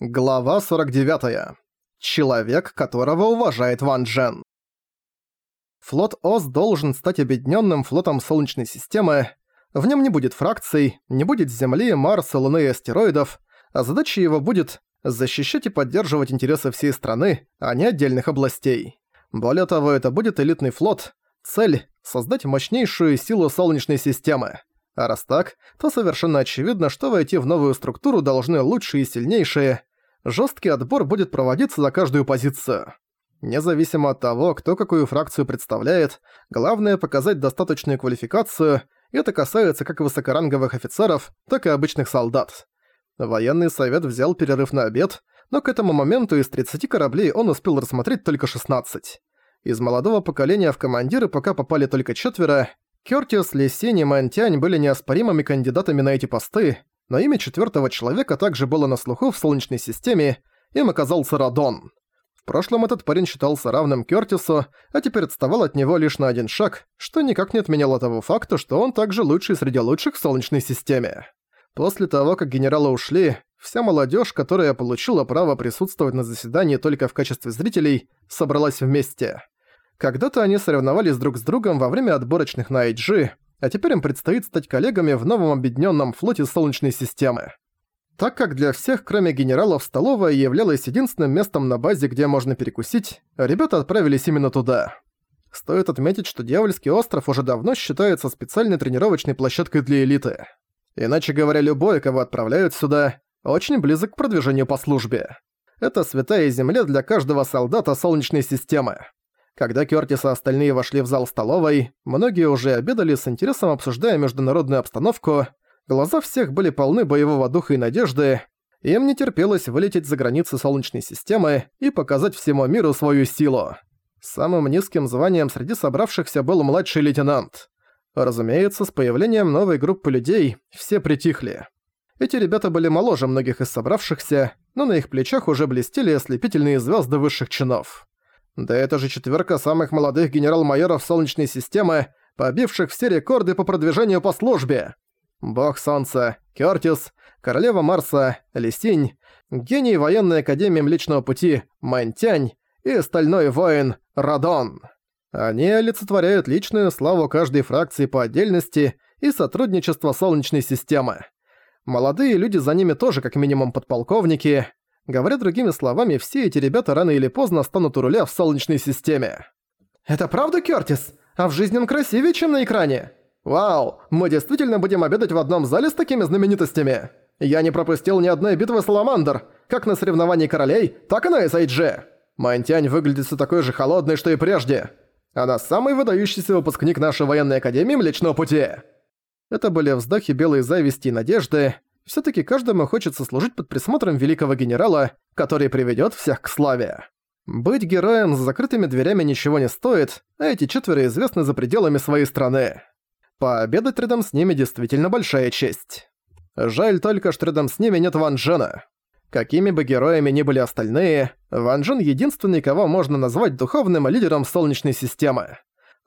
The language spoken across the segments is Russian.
Глава 49. Человек, которого уважает Ван Джен. Флот ОС должен стать объединенным флотом Солнечной системы. В нем не будет фракций, не будет Земли, Марса, Луны и астероидов, а задача его будет защищать и поддерживать интересы всей страны, а не отдельных областей. Более того, это будет элитный флот. Цель – создать мощнейшую силу Солнечной системы. А раз так, то совершенно очевидно, что войти в новую структуру должны лучшие и сильнейшие – жесткий отбор будет проводиться за каждую позицию. Независимо от того, кто какую фракцию представляет, главное показать достаточную квалификацию, это касается как высокоранговых офицеров, так и обычных солдат. Военный совет взял перерыв на обед, но к этому моменту из 30 кораблей он успел рассмотреть только 16. Из молодого поколения в командиры пока попали только четверо, Кёртис, Лесень и Мантянь были неоспоримыми кандидатами на эти посты, но имя четвертого человека также было на слуху в Солнечной системе, им оказался Радон. В прошлом этот парень считался равным Кёртису, а теперь отставал от него лишь на один шаг, что никак не отменяло того факта, что он также лучший среди лучших в Солнечной системе. После того, как генералы ушли, вся молодежь, которая получила право присутствовать на заседании только в качестве зрителей, собралась вместе. Когда-то они соревновались друг с другом во время отборочных на IG, а теперь им предстоит стать коллегами в новом объединенном флоте Солнечной системы. Так как для всех, кроме генералов, столовая являлась единственным местом на базе, где можно перекусить, ребята отправились именно туда. Стоит отметить, что Дьявольский остров уже давно считается специальной тренировочной площадкой для элиты. Иначе говоря, любой, кого отправляют сюда, очень близок к продвижению по службе. Это святая земля для каждого солдата Солнечной системы. Когда Кёртис и остальные вошли в зал столовой, многие уже обедали с интересом обсуждая международную обстановку, глаза всех были полны боевого духа и надежды, им не терпелось вылететь за границы Солнечной системы и показать всему миру свою силу. Самым низким званием среди собравшихся был младший лейтенант. Разумеется, с появлением новой группы людей все притихли. Эти ребята были моложе многих из собравшихся, но на их плечах уже блестели ослепительные звезды высших чинов. Да это же четверка самых молодых генерал-майоров Солнечной системы, побивших все рекорды по продвижению по службе. Бог Солнца, Кёртис, Королева Марса, Лисинь, гений военной академии Млечного Пути Мантянь и стальной воин Радон. Они олицетворяют личную славу каждой фракции по отдельности и сотрудничество Солнечной системы. Молодые люди за ними тоже как минимум подполковники, Говоря другими словами, все эти ребята рано или поздно станут у руля в Солнечной системе. «Это правда, Кёртис? А в жизни он красивее, чем на экране?» «Вау, мы действительно будем обедать в одном зале с такими знаменитостями? Я не пропустил ни одной битвы Саламандр, как на соревновании королей, так и на SIG. Мантянь выглядит все такой же холодной, что и прежде. Она самый выдающийся выпускник нашей военной академии Млечного Пути». Это были вздохи белой зависти и надежды, Всё-таки каждому хочется служить под присмотром великого генерала, который приведёт всех к славе. Быть героем с закрытыми дверями ничего не стоит, а эти четверо известны за пределами своей страны. Пообедать рядом с ними действительно большая честь. Жаль только, что рядом с ними нет Ван Джена. Какими бы героями ни были остальные, Ван Джен единственный, кого можно назвать духовным лидером Солнечной системы.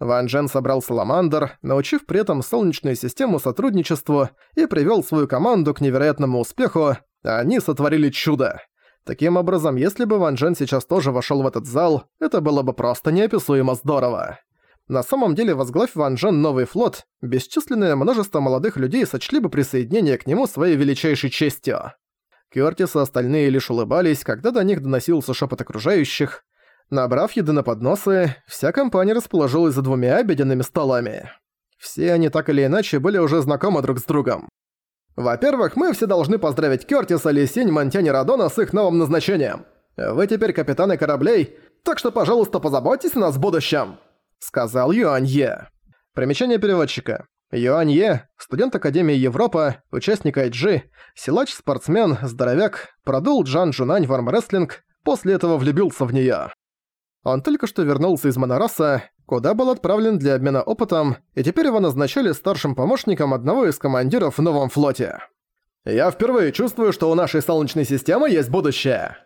Ван Джен собрал Саламандр, научив при этом Солнечную систему сотрудничеству и привел свою команду к невероятному успеху, они сотворили чудо. Таким образом, если бы Ван Джен сейчас тоже вошел в этот зал, это было бы просто неописуемо здорово. На самом деле, возглавь Ван Джен новый флот, бесчисленное множество молодых людей сочли бы присоединение к нему своей величайшей честью. Кёртис и остальные лишь улыбались, когда до них доносился шепот окружающих, Набрав еды на подносы, вся компания расположилась за двумя обеденными столами. Все они так или иначе были уже знакомы друг с другом. Во-первых, мы все должны поздравить Кёртиса, Лисинь, Монтяни Радона с их новым назначением. Вы теперь капитаны кораблей, так что, пожалуйста, позаботьтесь о нас в будущем», — сказал Юанье. Примечание переводчика. Юанье, студент Академии Европа, участник IG, силач-спортсмен, здоровяк, продул Джан Джунань в армрестлинг, после этого влюбился в неё. Он только что вернулся из Монораса, куда был отправлен для обмена опытом, и теперь его назначали старшим помощником одного из командиров в новом флоте. «Я впервые чувствую, что у нашей Солнечной системы есть будущее.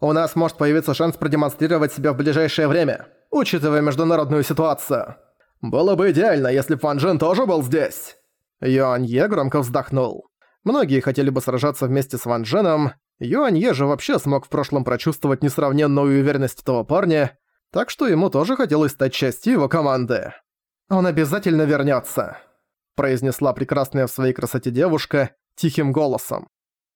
У нас может появиться шанс продемонстрировать себя в ближайшее время, учитывая международную ситуацию. Было бы идеально, если бы Ван Джен тоже был здесь». Юань Е громко вздохнул. Многие хотели бы сражаться вместе с Ван Дженом, Юанье же вообще смог в прошлом прочувствовать несравненную уверенность этого парня, так что ему тоже хотелось стать частью его команды. «Он обязательно вернётся», – произнесла прекрасная в своей красоте девушка тихим голосом.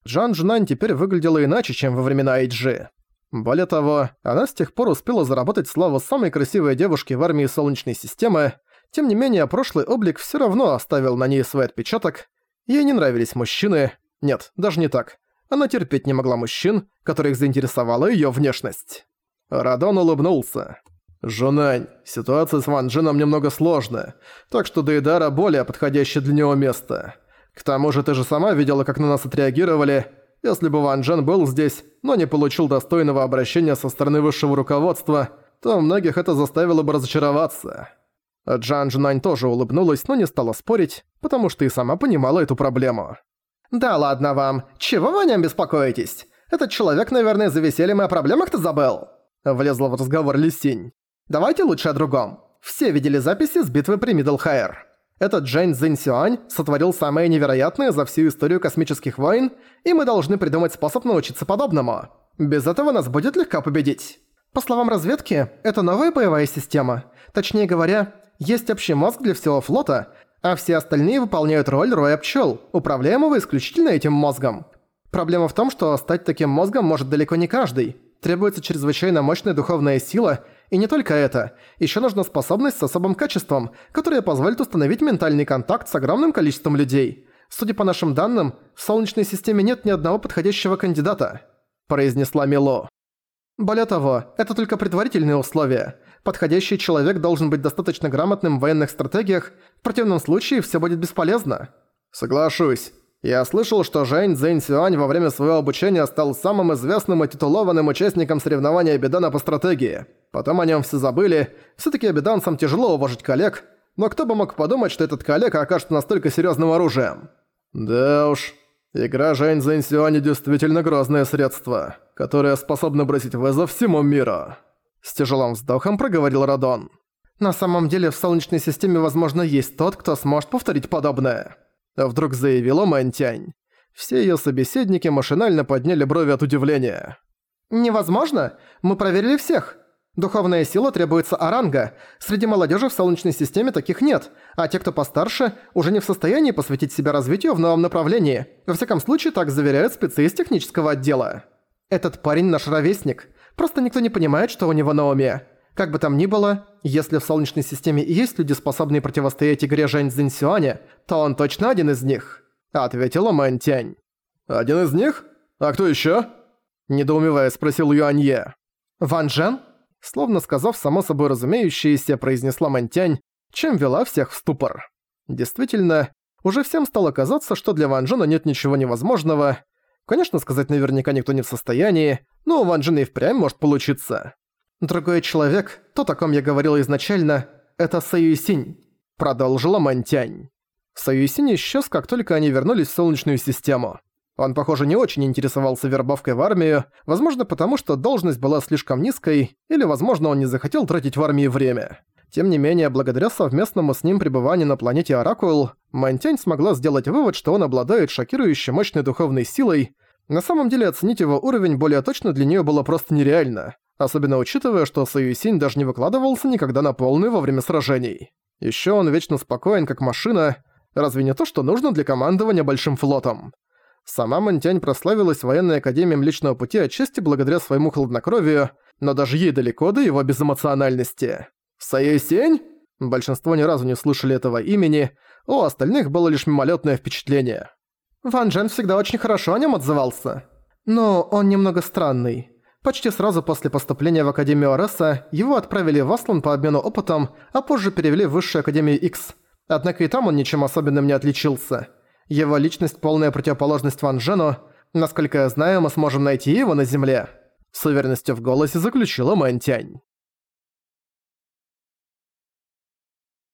Джан Джунань теперь выглядела иначе, чем во времена Эйджи. Более того, она с тех пор успела заработать славу самой красивой девушки в армии Солнечной системы, тем не менее прошлый облик всё равно оставил на ней свой отпечаток, ей не нравились мужчины, нет, даже не так. Она терпеть не могла мужчин, которых заинтересовала её внешность. Радон улыбнулся. «Жунань, ситуация с Ван Джином немного сложная, так что Дейдара более подходящее для него место. К тому же ты же сама видела, как на нас отреагировали. Если бы Ван Джен был здесь, но не получил достойного обращения со стороны высшего руководства, то многих это заставило бы разочароваться». Джан Джунань тоже улыбнулась, но не стала спорить, потому что и сама понимала эту проблему. «Да ладно вам, чего вы о нем беспокоитесь? Этот человек, наверное, за весельем и о проблемах-то забыл?» Влезла в разговор Лисинь. Давайте лучше о другом. Все видели записи с битвы при Мидлхайр. Этот Джейн Цзиньсюань сотворил самое невероятное за всю историю космических войн, и мы должны придумать способ научиться подобному. Без этого нас будет легко победить. По словам разведки, это новая боевая система. Точнее говоря, есть общий мозг для всего флота, а все остальные выполняют роль роя пчел, управляемого исключительно этим мозгом. Проблема в том, что стать таким мозгом может далеко не каждый. Требуется чрезвычайно мощная духовная сила – и не только это, еще нужна способность с особым качеством, которая позволит установить ментальный контакт с огромным количеством людей. Судя по нашим данным, в Солнечной системе нет ни одного подходящего кандидата», – произнесла Мило. Более того, это только предварительные условия. Подходящий человек должен быть достаточно грамотным в военных стратегиях, в противном случае все будет бесполезно. Соглашусь. Я слышал, что Жэнь Цзэнь Сюань во время своего обучения стал самым известным и титулованным участником соревнования Абидана по стратегии. Потом о нем все забыли. Всё-таки абиданцам тяжело уважить коллег, но кто бы мог подумать, что этот коллега окажется настолько серьёзным оружием? Да уж, игра Жэнь Цзэнь Сюань действительно грозное средство, которое способно бросить вызов всему миру. С тяжелым вздохом проговорил Радон. На самом деле в Солнечной системе, возможно, есть тот, кто сможет повторить подобное. Вдруг заявила Мэнтянь. Все её собеседники машинально подняли брови от удивления. «Невозможно? Мы проверили всех. Духовная сила требуется оранга. Среди молодежи в Солнечной системе таких нет, а те, кто постарше, уже не в состоянии посвятить себя развитию в новом направлении. Во всяком случае, так заверяют спецы из технического отдела. Этот парень наш ровесник. Просто никто не понимает, что у него на уме. Как бы там ни было, если в Солнечной системе и есть люди, способные противостоять игре Жэнь Цзиньсюаня, то он точно один из них», — ответила Мэн Тянь. «Один из них? А кто ещё?» — недоумевая спросил Юанье. «Ван Джен?» Словно сказав само собой разумеющееся, произнесла Мэн Тянь, чем вела всех в ступор. Действительно, уже всем стало казаться, что для Ван Джена нет ничего невозможного. Конечно, сказать наверняка никто не в состоянии, но у Ван Джена и впрямь может получиться. «Другой человек, то, о ком я говорила изначально, это Саюсинь», — продолжила Мантянь. Саюсинь исчез, как только они вернулись в Солнечную систему. Он, похоже, не очень интересовался вербовкой в армию, возможно, потому что должность была слишком низкой, или, возможно, он не захотел тратить в армии время. Тем не менее, благодаря совместному с ним пребыванию на планете Оракул, Мантянь смогла сделать вывод, что он обладает шокирующей мощной духовной силой. На самом деле, оценить его уровень более точно для нее было просто нереально. Особенно учитывая, что Союсинь даже не выкладывался никогда на полный во время сражений. Ещё он вечно спокоен, как машина. Разве не то, что нужно для командования большим флотом? Сама Монтянь прославилась военной академией Млечного Пути отчасти благодаря своему хладнокровию, но даже ей далеко до его безэмоциональности. «Союсень?» Большинство ни разу не слышали этого имени, у остальных было лишь мимолетное впечатление. Ван Джен всегда очень хорошо о нем отзывался. Но он немного странный. Почти сразу после поступления в Академию Ареса его отправили в Аслан по обмену опытом, а позже перевели в Высшую Академию X. Однако и там он ничем особенным не отличился. Его личность – полная противоположность Ван Джену. Насколько я знаю, мы сможем найти его на Земле. С уверенностью в голосе заключила Мэнтянь.